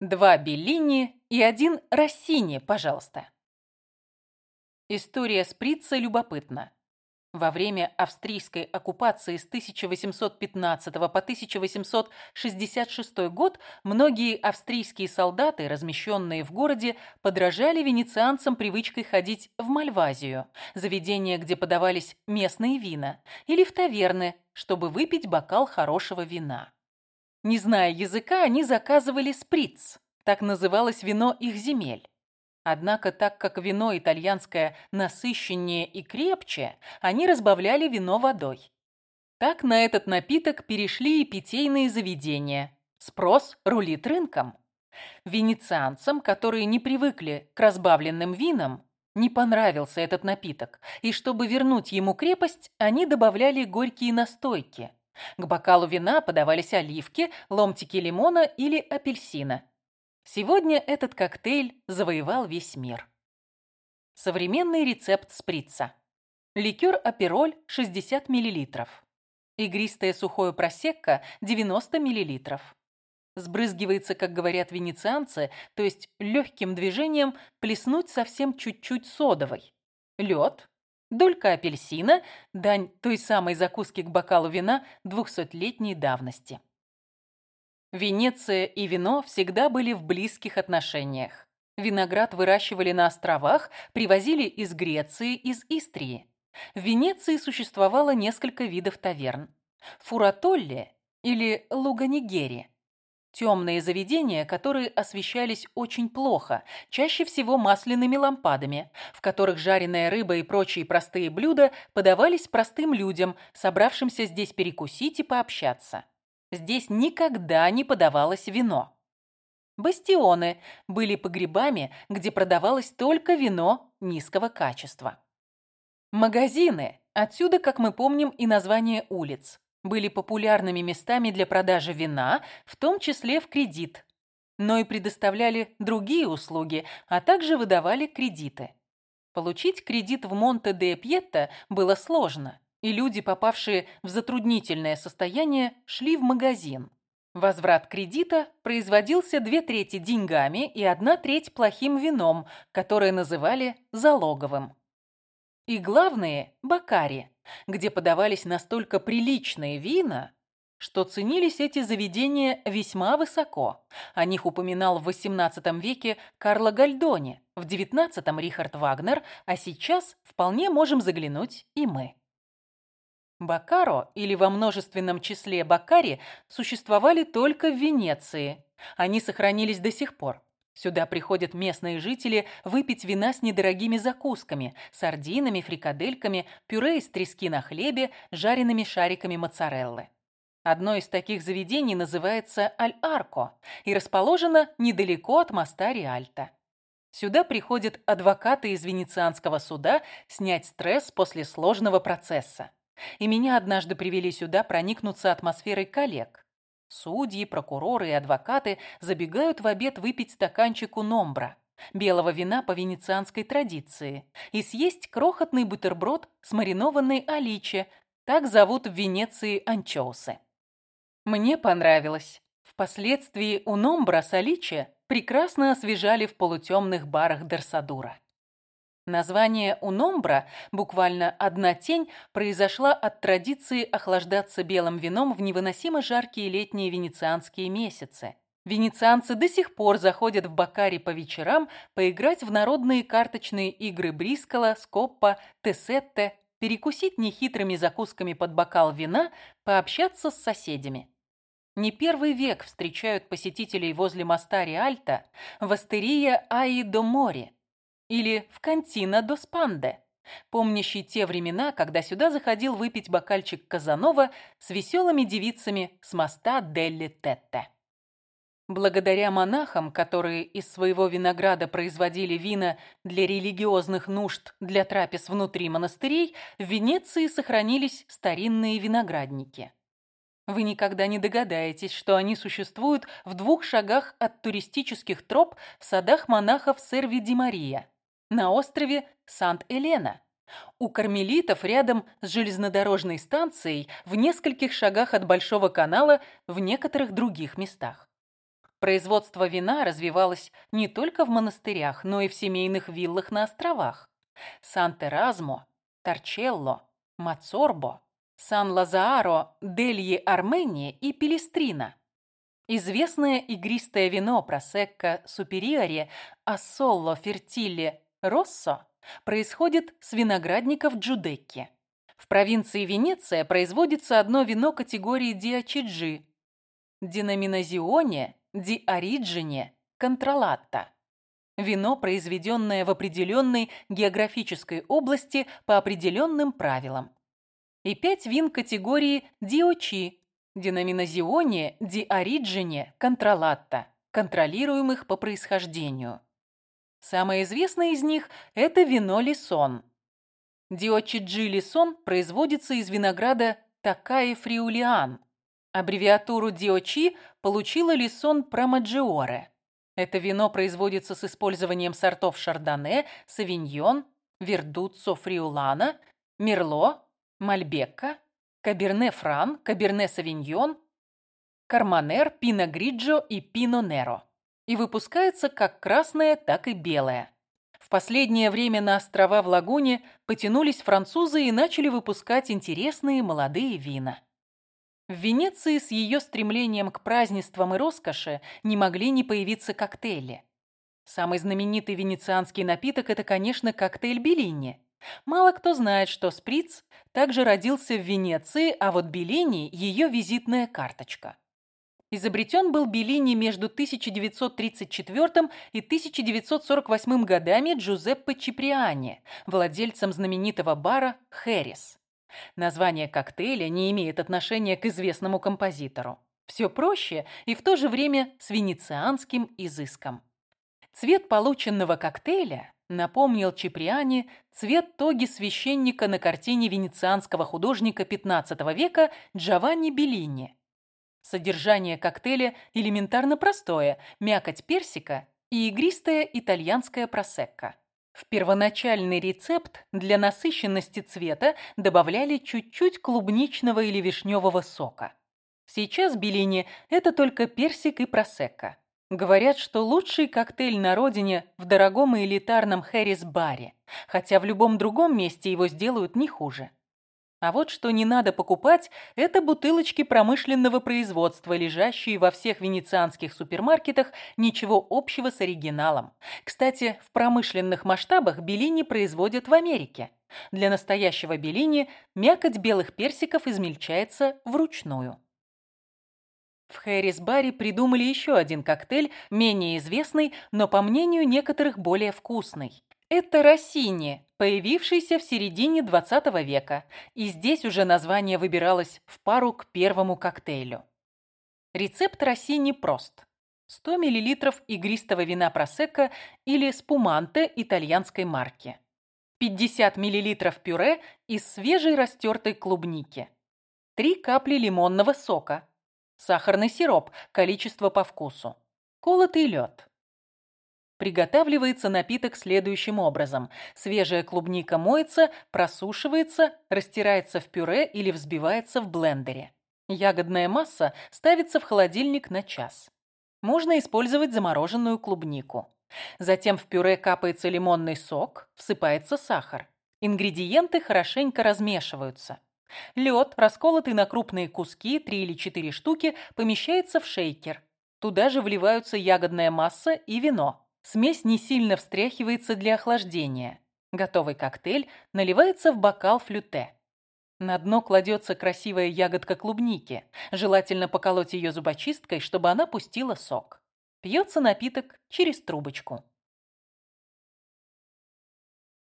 Два Беллини и один Россини, пожалуйста. История Сприца любопытна. Во время австрийской оккупации с 1815 по 1866 год многие австрийские солдаты, размещенные в городе, подражали венецианцам привычкой ходить в Мальвазию, заведение, где подавались местные вина, или в таверны, чтобы выпить бокал хорошего вина. Не зная языка, они заказывали сприц, так называлось вино их земель. Однако, так как вино итальянское насыщеннее и крепче, они разбавляли вино водой. Так на этот напиток перешли и питейные заведения. Спрос рулит рынком. Венецианцам, которые не привыкли к разбавленным винам, не понравился этот напиток, и чтобы вернуть ему крепость, они добавляли горькие настойки. К бокалу вина подавались оливки, ломтики лимона или апельсина. Сегодня этот коктейль завоевал весь мир. Современный рецепт сприца. Ликер апероль 60 мл. Игристое сухое просекко 90 мл. Сбрызгивается, как говорят венецианцы, то есть легким движением плеснуть совсем чуть-чуть содовой. Лед, долька апельсина, дань той самой закуски к бокалу вина двухсотлетней давности. Венеция и вино всегда были в близких отношениях. Виноград выращивали на островах, привозили из Греции, из Истрии. В Венеции существовало несколько видов таверн. Фуратолли или Луганигери. Темные заведения, которые освещались очень плохо, чаще всего масляными лампадами, в которых жареная рыба и прочие простые блюда подавались простым людям, собравшимся здесь перекусить и пообщаться. Здесь никогда не подавалось вино. Бастионы были погребами, где продавалось только вино низкого качества. Магазины, отсюда, как мы помним, и название улиц, были популярными местами для продажи вина, в том числе в кредит, но и предоставляли другие услуги, а также выдавали кредиты. Получить кредит в Монте-де-Пьетто было сложно и люди, попавшие в затруднительное состояние, шли в магазин. Возврат кредита производился две трети деньгами и одна треть плохим вином, которое называли залоговым. И главное – бакари, где подавались настолько приличные вина, что ценились эти заведения весьма высоко. О них упоминал в XVIII веке Карло Гальдони, в XIX – Рихард Вагнер, а сейчас вполне можем заглянуть и мы. Бакаро, или во множественном числе Бакари, существовали только в Венеции. Они сохранились до сих пор. Сюда приходят местные жители выпить вина с недорогими закусками, сардинами, фрикадельками, пюре из трески на хлебе, жареными шариками моцареллы. Одно из таких заведений называется Аль-Арко и расположено недалеко от моста Риальто. Сюда приходят адвокаты из венецианского суда снять стресс после сложного процесса. И меня однажды привели сюда проникнуться атмосферой коллег. Судьи, прокуроры и адвокаты забегают в обед выпить стаканчику номбра, белого вина по венецианской традиции, и съесть крохотный бутерброд с маринованной аличе, так зовут в Венеции анчоусы. Мне понравилось. Впоследствии у номбра с аличе прекрасно освежали в полутемных барах Дерсадура. Название «Уномбра», буквально «одна тень», произошла от традиции охлаждаться белым вином в невыносимо жаркие летние венецианские месяцы. Венецианцы до сих пор заходят в Бакари по вечерам поиграть в народные карточные игры Брискола, Скоппа, Тесетте, перекусить нехитрыми закусками под бокал вина, пообщаться с соседями. Не первый век встречают посетителей возле моста Риальто в Астерия Аи-до-Море, или в Кантина до Спанде, помнящий те времена, когда сюда заходил выпить бокальчик Казанова с веселыми девицами с моста Делли Тетте. Благодаря монахам, которые из своего винограда производили вина для религиозных нужд для трапез внутри монастырей, в Венеции сохранились старинные виноградники. Вы никогда не догадаетесь, что они существуют в двух шагах от туристических троп в садах монахов Серви-Ди-Мария на острове Сант-Элена. У кармелитов рядом с железнодорожной станцией в нескольких шагах от Большого канала в некоторых других местах. Производство вина развивалось не только в монастырях, но и в семейных виллах на островах. Сан-Теразмо, Торчелло, Мацорбо, Сан-Лазааро, Дельи Армения и Пелестрина. Известное игристое вино Просекко Супериоре Ассолло Фертиле Россо происходит с виноградников Джудекки. В провинции Венеция производится одно вино категории Диачиджи – Динаминозионе, Диориджине, Контролатта. Вино, произведенное в определенной географической области по определенным правилам. И пять вин категории Диочи Динаминозионе, Диориджине, Контролатта, контролируемых по происхождению. Самое известное из них – это вино Лисон. Диочиджи Лисон производится из винограда Такаи фриулиан. Аббревиатуру Диочи получила Лисон Промаджиоре. Это вино производится с использованием сортов Шардоне, Савиньон, Вердуццо Фриулана, Мерло, Мальбекка, Каберне Фран, Каберне Савиньон, Карманер, Пино Гриджо и Пино Неро. И выпускается как красное, так и белое. В последнее время на острова в Лагуне потянулись французы и начали выпускать интересные молодые вина. В Венеции с ее стремлением к празднествам и роскоши не могли не появиться коктейли. Самый знаменитый венецианский напиток – это, конечно, коктейль Беллини – Мало кто знает, что Сприц также родился в Венеции, а вот Беллини – ее визитная карточка. Изобретен был Беллини между 1934 и 1948 годами Джузеппе Чиприани, владельцем знаменитого бара «Хэрис». Название коктейля не имеет отношения к известному композитору. Все проще и в то же время с венецианским изыском. Цвет полученного коктейля напомнил Чиприани цвет тоги священника на картине венецианского художника XV века Джованни Беллини. Содержание коктейля элементарно простое – мякоть персика и игристая итальянская просекко. В первоначальный рецепт для насыщенности цвета добавляли чуть-чуть клубничного или вишневого сока. Сейчас Беллини – это только персик и просекко. Говорят, что лучший коктейль на родине в дорогом и элитарном Хэрис-баре, хотя в любом другом месте его сделают не хуже. А вот что не надо покупать, это бутылочки промышленного производства, лежащие во всех венецианских супермаркетах, ничего общего с оригиналом. Кстати, в промышленных масштабах белини производят в Америке. Для настоящего белини мякоть белых персиков измельчается вручную. В Хэрис-баре придумали еще один коктейль, менее известный, но, по мнению некоторых, более вкусный. Это Россини, появившийся в середине 20 века, и здесь уже название выбиралось в пару к первому коктейлю. Рецепт Россини прост. 100 мл игристого вина просекко или спуманте итальянской марки. 50 мл пюре из свежей растертой клубники. 3 капли лимонного сока, Сахарный сироп, количество по вкусу. Колотый лед. Приготавливается напиток следующим образом. Свежая клубника моется, просушивается, растирается в пюре или взбивается в блендере. Ягодная масса ставится в холодильник на час. Можно использовать замороженную клубнику. Затем в пюре капается лимонный сок, всыпается сахар. Ингредиенты хорошенько размешиваются. Лед, расколотый на крупные куски, 3 или 4 штуки, помещается в шейкер. Туда же вливаются ягодная масса и вино. Смесь не сильно встряхивается для охлаждения. Готовый коктейль наливается в бокал флюте. На дно кладется красивая ягодка клубники. Желательно поколоть ее зубочисткой, чтобы она пустила сок. Пьется напиток через трубочку.